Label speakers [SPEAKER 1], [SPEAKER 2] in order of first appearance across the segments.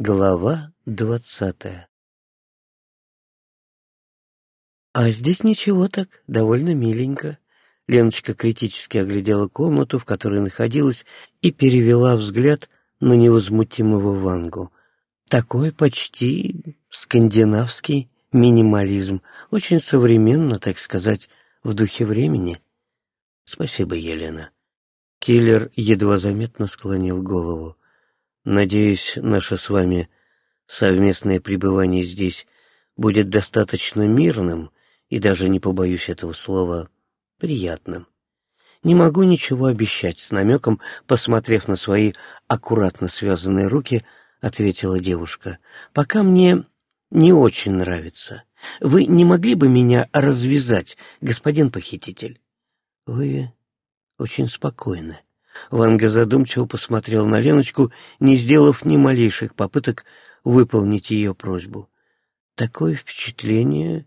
[SPEAKER 1] Глава двадцатая А здесь ничего так, довольно миленько. Леночка критически оглядела комнату, в которой находилась, и перевела взгляд на невозмутимого Вангу. Такой почти скандинавский минимализм, очень современно, так сказать, в духе времени. Спасибо, Елена. Киллер едва заметно склонил голову. Надеюсь, наше с вами совместное пребывание здесь будет достаточно мирным и даже не побоюсь этого слова приятным. Не могу ничего обещать, с намеком, посмотрев на свои аккуратно связанные руки, ответила девушка. Пока мне не очень нравится. Вы не могли бы меня развязать, господин похититель? Вы очень спокойны. Ванга задумчиво посмотрел на Леночку, не сделав ни малейших попыток выполнить ее просьбу. Такое впечатление,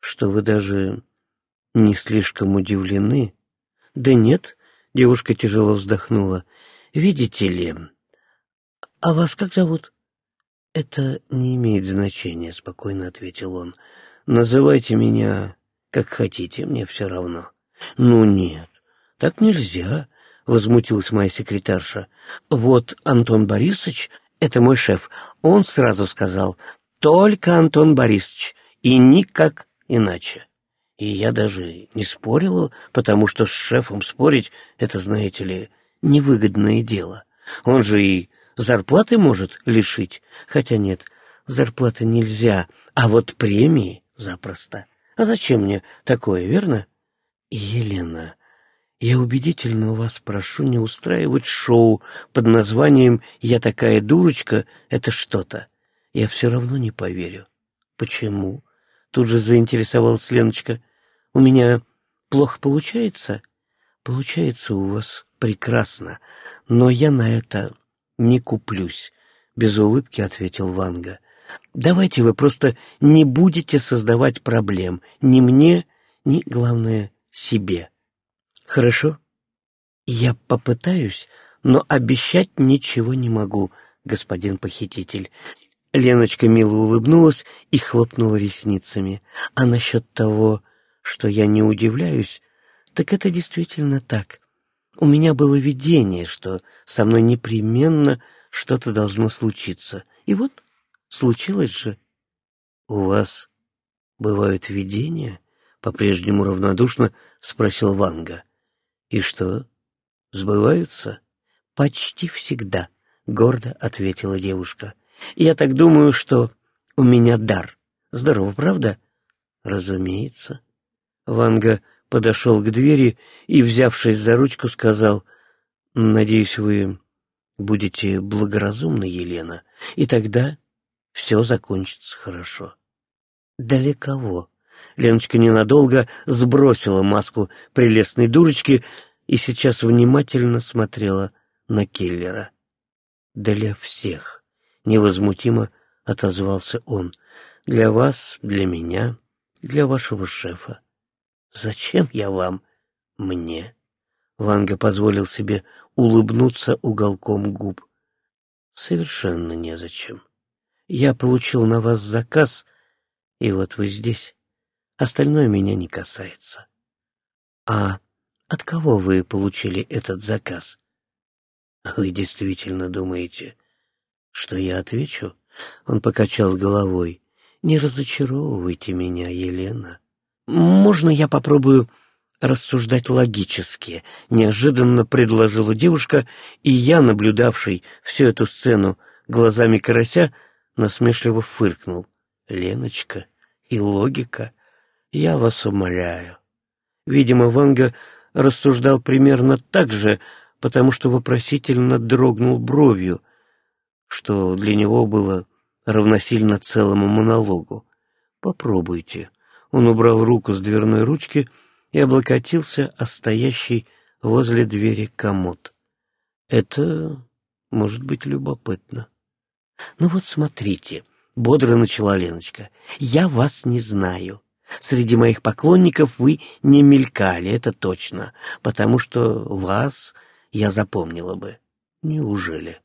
[SPEAKER 1] что вы даже не слишком удивлены. Да нет, девушка тяжело вздохнула. Видите ли, а вас как зовут? Это не имеет значения, спокойно ответил он. Называйте меня как хотите, мне все равно. Ну нет, так нельзя. — возмутилась моя секретарша. «Вот Антон Борисович, это мой шеф, он сразу сказал, только Антон Борисович, и никак иначе. И я даже не спорила, потому что с шефом спорить — это, знаете ли, невыгодное дело. Он же и зарплаты может лишить, хотя нет, зарплаты нельзя, а вот премии запросто. А зачем мне такое, верно? Елена, я убедительно вас прошу не устраивать шоу под названием «Я такая дурочка» — это что-то. Я все равно не поверю. Почему? Тут же заинтересовалась Леночка. У меня плохо получается? Получается у вас прекрасно, но я на это не куплюсь, — без улыбки ответил Ванга. Давайте вы просто не будете создавать проблем ни мне, ни, главное, себе. Хорошо? Я попытаюсь, но обещать ничего не могу, господин похититель. Леночка мило улыбнулась и хлопнула ресницами. А насчет того, что я не удивляюсь, так это действительно так. У меня было видение, что со мной непременно что-то должно случиться. И вот случилось же. У вас бывают видения? По-прежнему равнодушно спросил Ванга. И что, сбываются? Почти всегда, гордо ответила девушка. Я так думаю, что у меня дар. Здорово, правда? Разумеется. Ванга подошел к двери и, взявшись за ручку, сказал, «Надеюсь, вы будете благоразумны, Елена, и тогда все закончится хорошо». «Для кого?» Леночка ненадолго сбросила маску прелестной дурочки и сейчас внимательно смотрела на киллера. «Для всех», — невозмутимо отозвался он, — «для вас, для меня, для вашего шефа». «Зачем я вам? Мне?» Ванга позволил себе улыбнуться уголком губ. «Совершенно незачем. Я получил на вас заказ, и вот вы здесь. Остальное меня не касается. А от кого вы получили этот заказ? Вы действительно думаете, что я отвечу? Он покачал головой. Не разочаровывайте меня, Елена. Можно я попробую рассуждать логически? Неожиданно предложила девушка, и я, наблюдавший всю эту сцену глазами карася, насмешливо фыркнул. Леночка и логика. Я вас умоляю. Видимо, Ванга рассуждал примерно так же, потому что вопросительно дрогнул бровью, что для него было равносильно целому монологу. «Попробуйте». Он убрал руку с дверной ручки и облокотился о стоящий возле двери комод. «Это может быть любопытно». «Ну вот смотрите», — бодро начала Леночка, — «я вас не знаю». Среди моих поклонников вы не мелькали, это точно, потому что вас я запомнила бы. Неужели?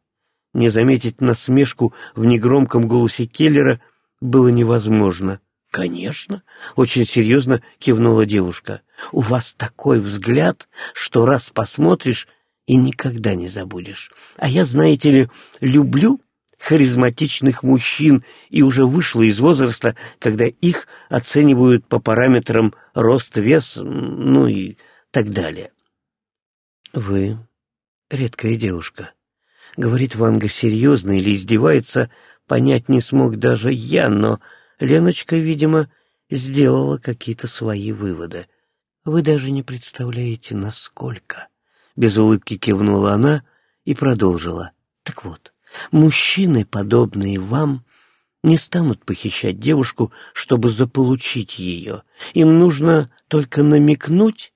[SPEAKER 1] Не заметить насмешку в негромком голосе Келлера было невозможно. «Конечно», — очень серьезно кивнула девушка. «У вас такой взгляд, что раз посмотришь и никогда не забудешь. А я, знаете ли, люблю харизматичных мужчин и уже вышла из возраста, когда их оценивают по параметрам рост, вес, ну и так далее. «Вы редкая девушка», — говорит Ванга серьезно или издевается, понять не смог даже я, но Леночка, видимо, сделала какие-то свои выводы. «Вы даже не представляете, насколько...» Без улыбки кивнула она и продолжила. «Так вот, Мужчины, подобные вам, не станут похищать девушку, чтобы заполучить ее. Им нужно только намекнуть,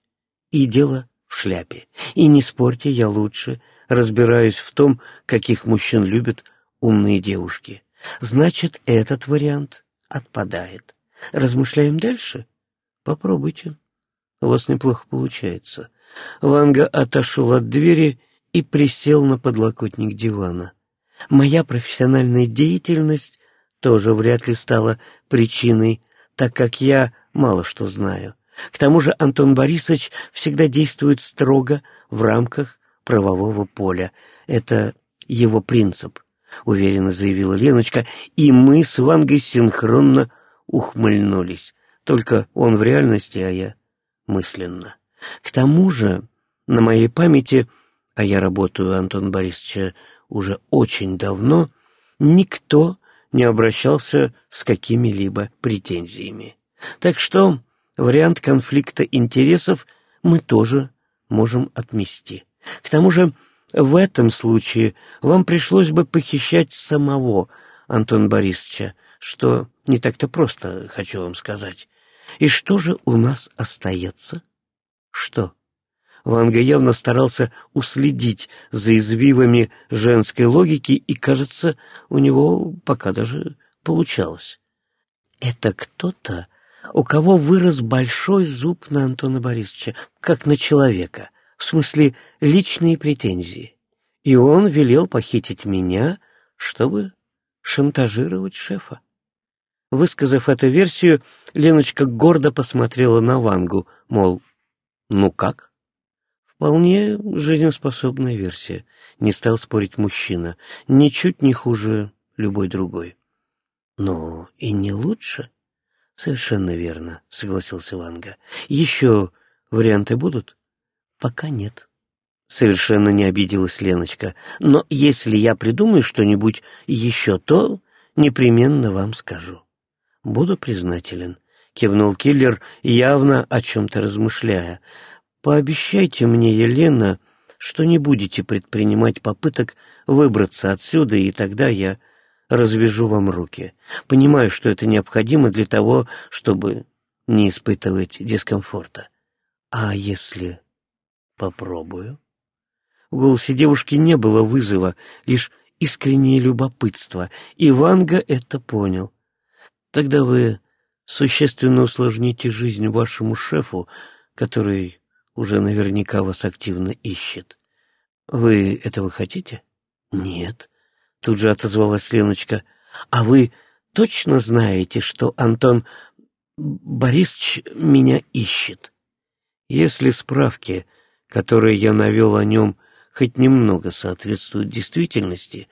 [SPEAKER 1] и дело в шляпе. И не спорьте, я лучше разбираюсь в том, каких мужчин любят умные девушки. Значит, этот вариант отпадает. Размышляем дальше? Попробуйте. У вас неплохо получается. Ванга отошел от двери и присел на подлокотник дивана. Моя профессиональная деятельность тоже вряд ли стала причиной, так как я мало что знаю. К тому же Антон Борисович всегда действует строго в рамках правового поля. Это его принцип, уверенно заявила Леночка, и мы с Вангой синхронно ухмыльнулись. Только он в реальности, а я мысленно. К тому же на моей памяти, а я работаю, Антон Борисовича, уже очень давно никто не обращался с какими-либо претензиями. Так что вариант конфликта интересов мы тоже можем отмести. К тому же в этом случае вам пришлось бы похищать самого Антона Борисовича, что не так-то просто, хочу вам сказать. И что же у нас остается? Что? Ванга явно старался уследить за извивами женской логики, и, кажется, у него пока даже получалось. «Это кто-то, у кого вырос большой зуб на Антона Борисовича, как на человека, в смысле личные претензии. И он велел похитить меня, чтобы шантажировать шефа». Высказав эту версию, Леночка гордо посмотрела на Вангу, мол, ну как? Вполне жизнеспособная версия, не стал спорить мужчина, ничуть не хуже любой другой. Но и не лучше. Совершенно верно, согласился Ванга. Еще варианты будут? Пока нет. Совершенно не обиделась Леночка. Но если я придумаю что-нибудь еще, то непременно вам скажу. Буду признателен, кивнул киллер, явно о чем-то размышляя. Пообещайте мне, Елена, что не будете предпринимать попыток выбраться отсюда, и тогда я развяжу вам руки. Понимаю, что это необходимо для того, чтобы не испытывать дискомфорта. А если попробую? В голосе девушки не было вызова, лишь искреннее любопытство, и Ванга это понял. Тогда вы существенно усложните жизнь вашему шефу, который уже наверняка вас активно ищет. Вы этого хотите? Нет. Тут же отозвалась Леночка. А вы точно знаете, что Антон Борисович меня ищет? Если справки, которые я навел о нем, хоть немного соответствуют действительности,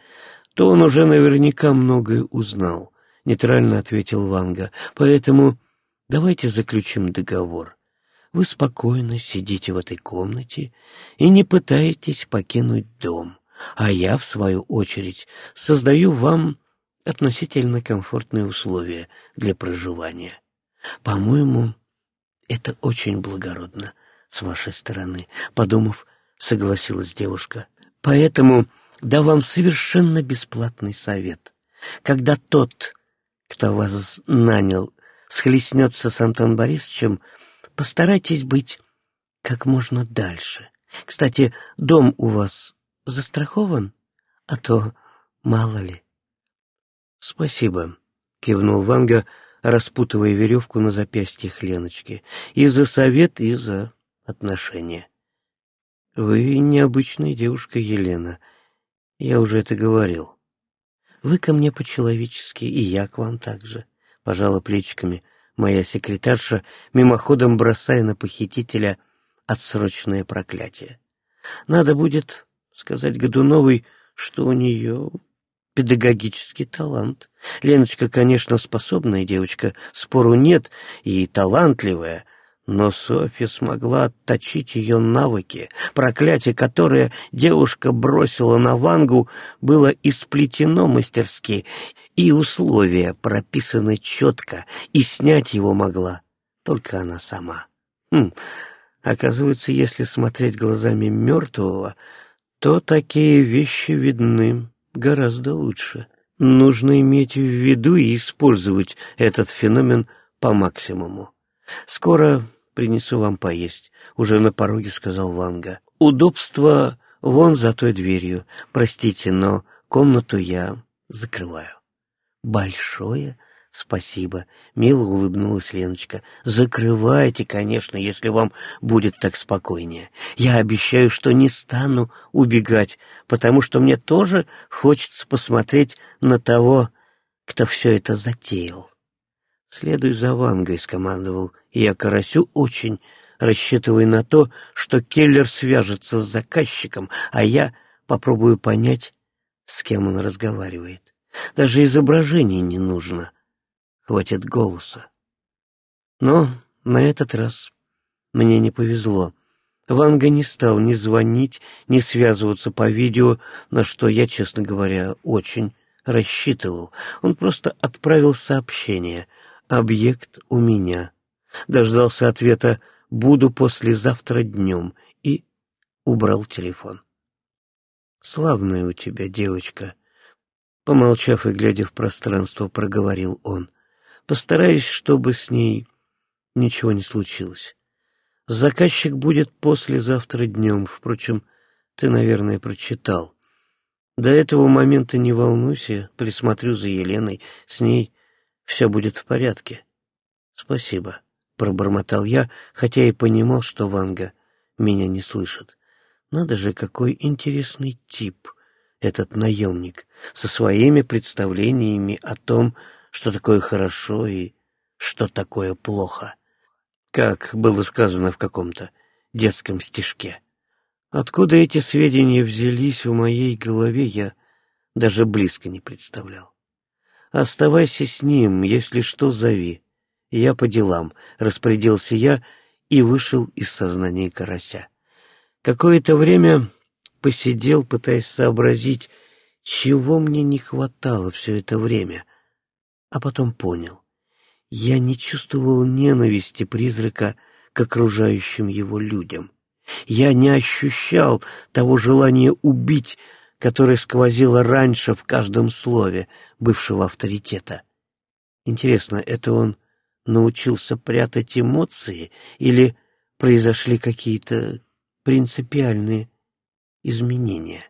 [SPEAKER 1] то он уже наверняка многое узнал, — нейтрально ответил Ванга. Поэтому давайте заключим договор. Вы спокойно сидите в этой комнате и не пытаетесь покинуть дом, а я, в свою очередь, создаю вам относительно комфортные условия для проживания. По-моему, это очень благородно с вашей стороны, подумав, согласилась девушка. Поэтому дам вам совершенно бесплатный совет. Когда тот, кто вас нанял, схлестнется с Антоном Борисовичем, Постарайтесь быть как можно дальше. Кстати, дом у вас застрахован? А то мало ли. Спасибо, кивнул Ванга, распутывая веревку на запястьях Леночки. И за совет, и за отношения. Вы необычная девушка, Елена. Я уже это говорил. Вы ко мне по-человечески, и я к вам также. Пожала плечиками моя секретарша, мимоходом бросая на похитителя отсрочное проклятие. Надо будет сказать Годуновой, что у нее педагогический талант. Леночка, конечно, способная девочка, спору нет, и талантливая, но Софья смогла отточить ее навыки. Проклятие, которое девушка бросила на Вангу, было исплетено мастерски, и условия прописаны четко, и снять его могла только она сама. Хм, оказывается, если смотреть глазами мертвого, то такие вещи видны гораздо лучше. Нужно иметь в виду и использовать этот феномен по максимуму. Скоро принесу вам поесть, уже на пороге сказал Ванга. Удобство вон за той дверью. Простите, но комнату я закрываю. Большое спасибо, мило улыбнулась Леночка. Закрывайте, конечно, если вам будет так спокойнее. Я обещаю, что не стану убегать, потому что мне тоже хочется посмотреть на того, кто все это затеял. «Следуй за Вангой», — скомандовал я Карасю, очень рассчитывая на то, что Келлер свяжется с заказчиком, а я попробую понять, с кем он разговаривает. Даже изображение не нужно. Хватит голоса. Но на этот раз мне не повезло. Ванга не стал ни звонить, ни связываться по видео, на что я, честно говоря, очень рассчитывал. Он просто отправил сообщение — объект у меня. Дождался ответа «буду послезавтра днем» и убрал телефон. «Славная у тебя девочка», — помолчав и глядя в пространство, проговорил он. «Постараюсь, чтобы с ней ничего не случилось. Заказчик будет послезавтра днем, впрочем, ты, наверное, прочитал. До этого момента не волнуйся, присмотрю за Еленой, с ней все будет в порядке. Спасибо, пробормотал я, хотя и понимал, что Ванга меня не слышит. Надо же, какой интересный тип этот наемник, со своими представлениями о том, что такое хорошо и что такое плохо. Как было сказано в каком-то детском стишке. Откуда эти сведения взялись в моей голове, я даже близко не представлял. Оставайся с ним, если что, зови. Я по делам, распорядился я и вышел из сознания карася. Какое-то время посидел, пытаясь сообразить, чего мне не хватало все это время, а потом понял. Я не чувствовал ненависти призрака к окружающим его людям. Я не ощущал того желания убить, которое сквозило раньше в каждом слове бывшего авторитета. Интересно, это он научился прятать эмоции или произошли какие-то принципиальные изменения?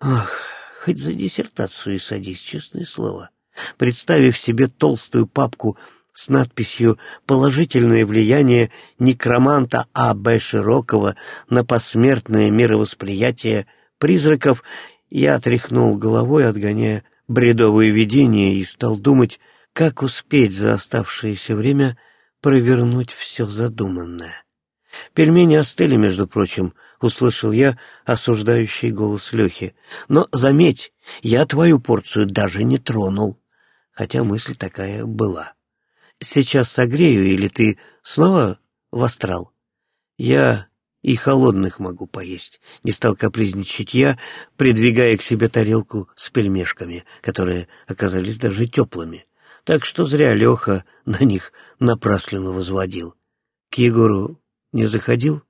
[SPEAKER 1] Ах, хоть за диссертацию и садись, честное слово. Представив себе толстую папку с надписью «Положительное влияние некроманта А.Б. Широкого на посмертное мировосприятие призраков, я отряхнул головой, отгоняя бредовые видения, и стал думать, как успеть за оставшееся время провернуть все задуманное. Пельмени остыли, между прочим, услышал я осуждающий голос Лехи. Но, заметь, я твою порцию даже не тронул, хотя мысль такая была. Сейчас согрею, или ты снова в астрал? Я и холодных могу поесть. Не стал капризничать я, придвигая к себе тарелку с пельмешками, которые оказались даже теплыми. Так что зря Леха на них напрасленно возводил. К Егору не заходил?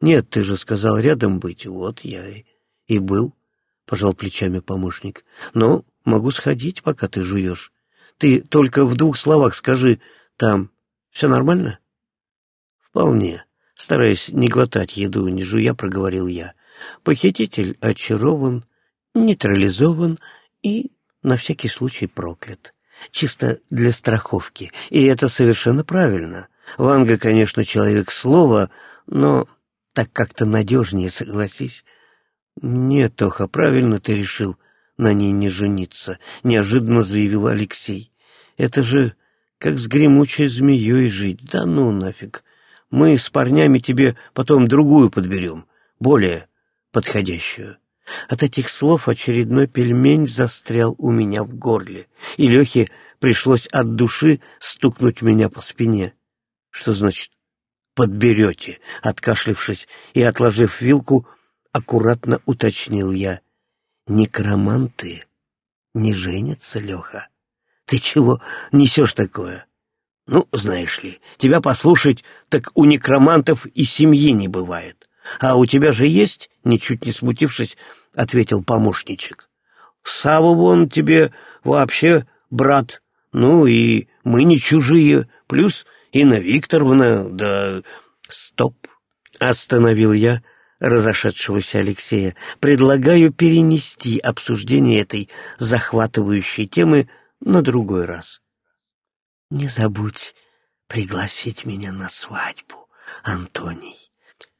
[SPEAKER 1] Нет, ты же сказал рядом быть. Вот я и, и был, — пожал плечами помощник. Ну, могу сходить, пока ты жуешь. Ты только в двух словах скажи, там все нормально? Вполне. Стараясь не глотать еду, не жуя, проговорил я. Похититель очарован, нейтрализован и на всякий случай проклят. Чисто для страховки. И это совершенно правильно. Ванга, конечно, человек слова, но так как-то надежнее, согласись. «Нет, Тоха, правильно ты решил на ней не жениться», — неожиданно заявил Алексей. «Это же как с гремучей змеей жить. Да ну нафиг. Мы с парнями тебе потом другую подберем, более подходящую». От этих слов очередной пельмень застрял у меня в горле, и Лехе пришлось от души стукнуть меня по спине. Что значит «подберете», откашлившись и отложив вилку, аккуратно уточнил я. «Некроманты не женятся, Леха. Ты чего несешь такое?» «Ну, знаешь ли, тебя послушать, так у некромантов и семьи не бывает. А у тебя же есть?» — ничуть не смутившись, ответил помощничек. «Сава вон тебе вообще брат, ну и мы не чужие, плюс Инна Викторовна, да...» «Стоп!» — остановил я, — разошедшегося Алексея, предлагаю перенести обсуждение этой захватывающей темы на другой раз. Не забудь пригласить меня на свадьбу, Антоний.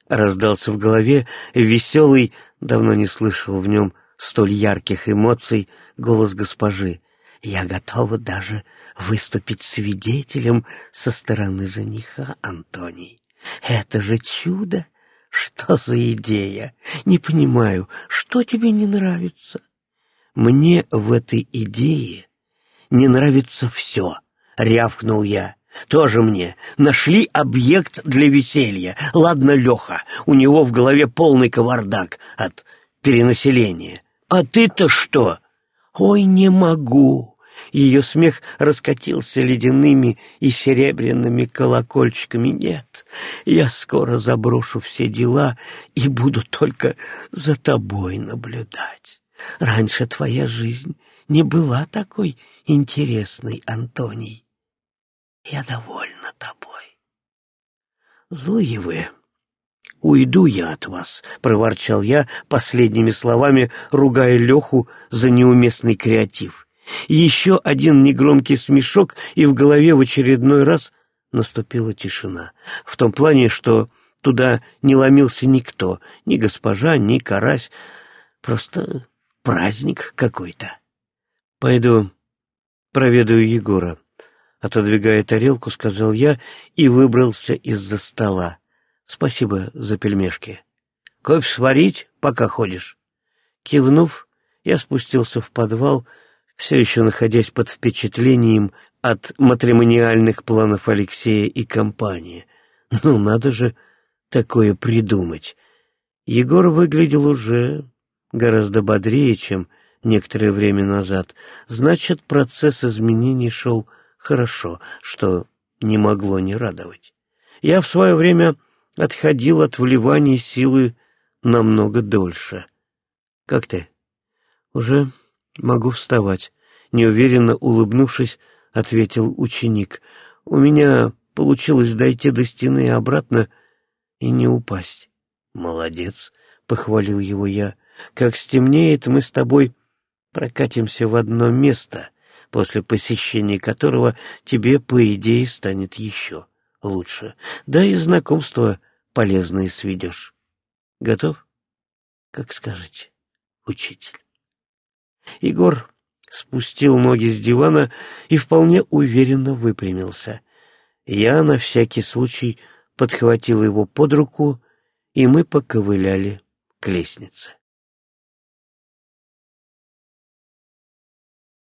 [SPEAKER 1] Раздался в голове веселый, давно не слышал в нем столь ярких эмоций, голос госпожи. Я готова даже выступить свидетелем со стороны жениха, Антоний. Это же чудо! Что за идея? Не понимаю, что тебе не нравится? Мне в этой идее не нравится все, рявкнул я. Тоже мне. Нашли объект для веселья. Ладно, Леха, у него в голове полный кавардак от перенаселения. А ты-то что? Ой, не могу. Ее смех раскатился ледяными и серебряными колокольчиками. «Нет, я скоро заброшу все дела и буду только за тобой наблюдать. Раньше твоя жизнь не была такой интересной, Антоний. Я довольна тобой». «Злые вы!» «Уйду я от вас», — проворчал я последними словами, ругая Леху за неуместный креатив. Еще один негромкий смешок, и в голове в очередной раз наступила тишина. В том плане, что туда не ломился никто, ни госпожа, ни карась. Просто праздник какой-то. Пойду проведаю Егора. Отодвигая тарелку, сказал я и выбрался из-за стола. Спасибо за пельмешки. Кофе сварить, пока ходишь. Кивнув, я спустился в подвал, все еще находясь под впечатлением от матримониальных планов Алексея и компании. Ну, надо же такое придумать. Егор выглядел уже гораздо бодрее, чем некоторое время назад. Значит, процесс изменений шел хорошо, что не могло не радовать. Я в свое время отходил от вливания силы намного дольше. Как ты? Уже «Могу вставать», — неуверенно улыбнувшись, ответил ученик. «У меня получилось дойти до стены и обратно и не упасть». «Молодец», — похвалил его я. «Как стемнеет, мы с тобой прокатимся в одно место, после посещения которого тебе, по идее, станет еще лучше. Да и знакомство полезное сведешь. Готов? Как скажете, учитель». Егор спустил ноги с дивана и вполне уверенно выпрямился. Я на всякий случай подхватил его под руку, и мы поковыляли к лестнице.